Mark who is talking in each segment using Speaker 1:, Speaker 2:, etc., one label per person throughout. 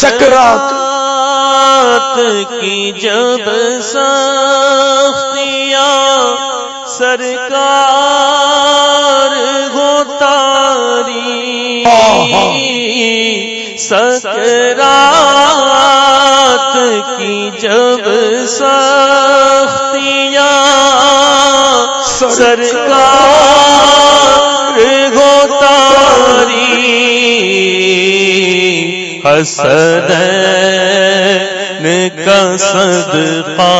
Speaker 1: سکرات
Speaker 2: کی جب سختیاں سرکار ہو تاری سکرات کی جب سختیاں سرکار ہو تاری۔ حسن کا صدقہ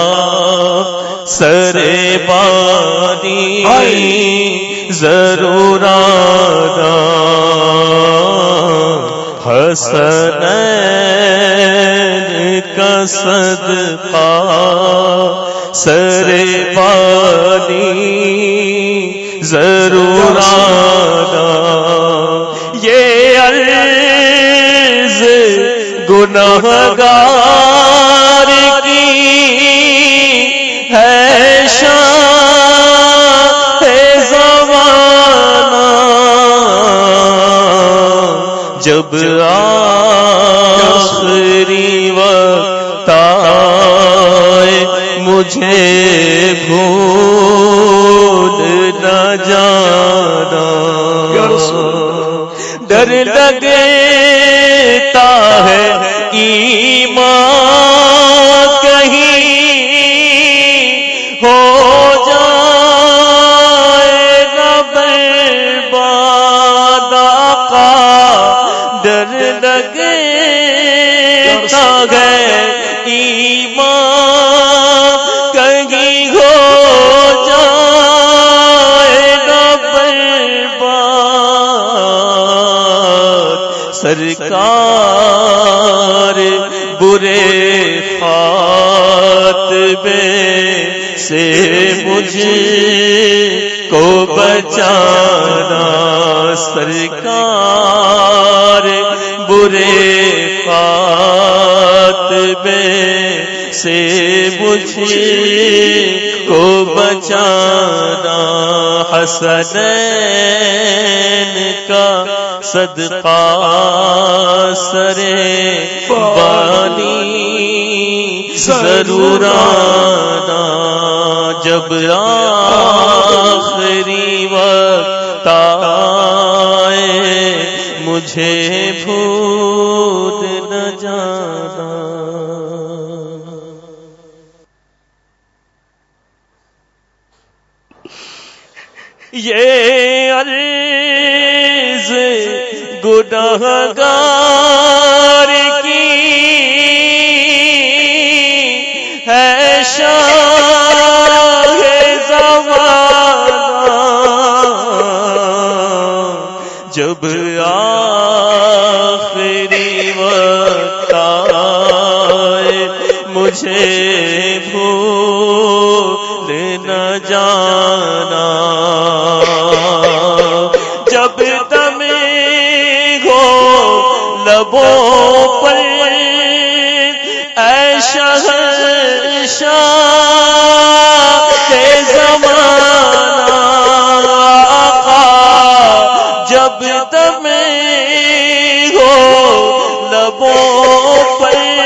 Speaker 2: سر بانی ضرور آنا۔ حسن کا صدقہ سر بانی ضرور گناہ گار لگتا ہے ایمان کہیں ہو جائے نہ برباد۔ سرکار برے خاتبے سے مجھے کو بچانا۔ سرکار برے سے مجھے کو بچانا حسنین کا صدقہ سرے بانی ضرور آنا جب آخری وقت آئے مجھے یہ عرض گناہ گار لبوں پر ایشا شاہ زمانہ آقا جب تمہیں ہو لبوں پر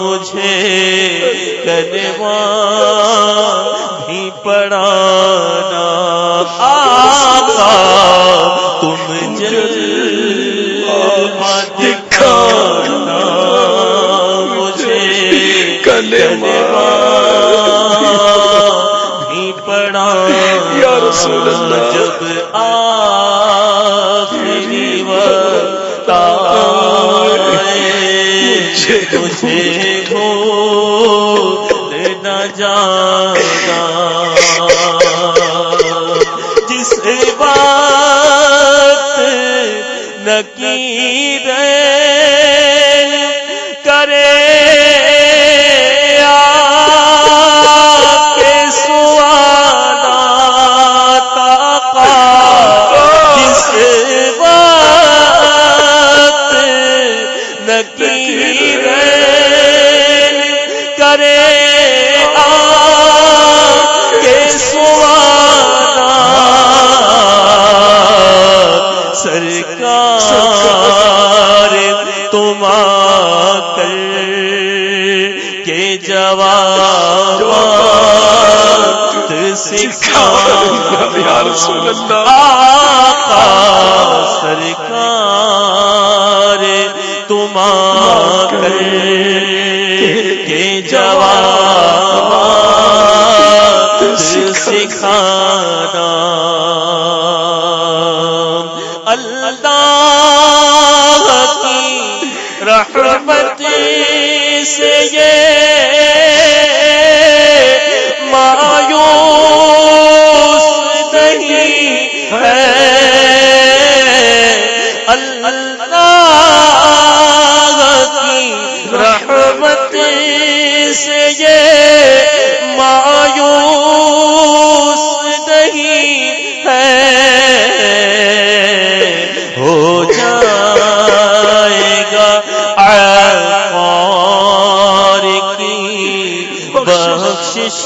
Speaker 2: مجھے کلمہ بھی پڑھانا آقا تم جلوہ دکھانا مجھے کلمہ بھی پڑھانا۔
Speaker 1: یا رسول اللہ۔
Speaker 2: جب آخری وقت آئے بات نکیر کرے کے جواب سکھا
Speaker 1: یا رسول اللہ
Speaker 2: آقا سرکار تم ہے۔ اللہ کی رحمت سے یہ مایوس نہیں ہے۔ ہو جائے گا کی بخشش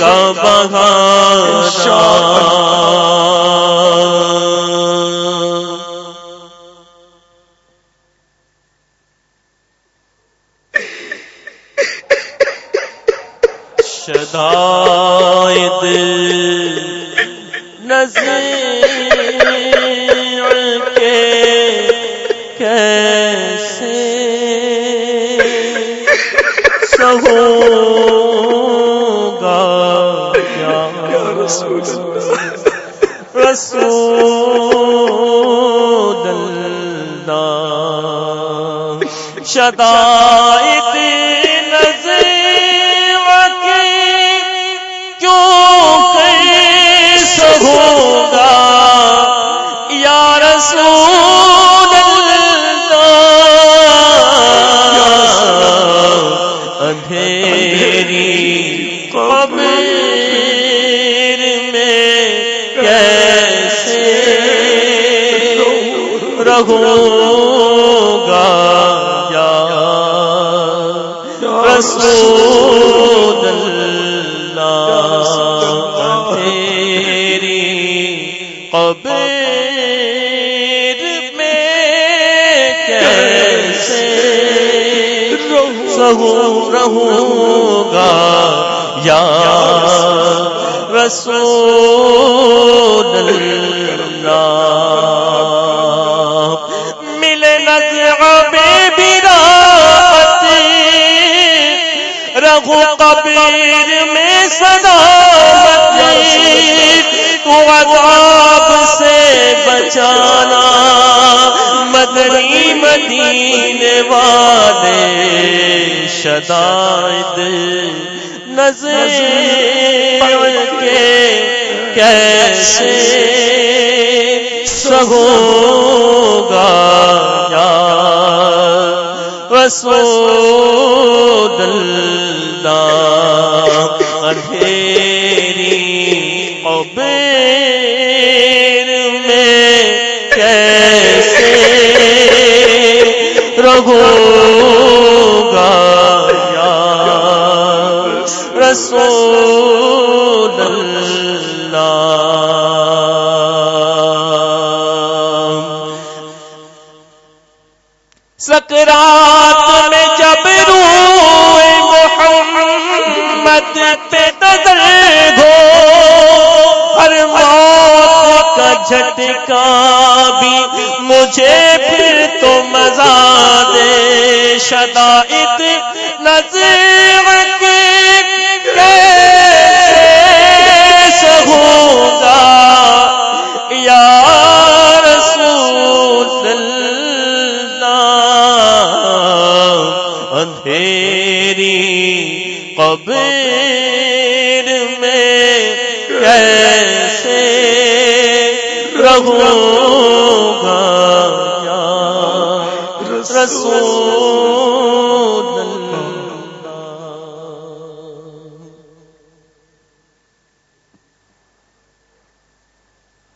Speaker 2: کا بہانا شدائد نظر کے کیسے سہوں گا
Speaker 1: یا
Speaker 2: یا
Speaker 1: رسول اللہ
Speaker 2: رسول اللہ شدائد رہوں گا یا رسول اللہ اندھیری قبر میں کیسے سہوں رہوں گا یا رسول اللہ؟ رہو قبیر میں سلامت تو عذاب سے بچانا مدنی مدینے والے شدائد نظر کے کیسے سہوگا یا رسول کیسے رہوگا یا رسول اللہ سکرات میں جب روح محمد پہ نظر ہو، ہر موت کا جھٹکا شدائد نظر کے کیسے سہوں گا یا رسول اللہ اندھیری قبر میں کیسے رہوں؟ رسول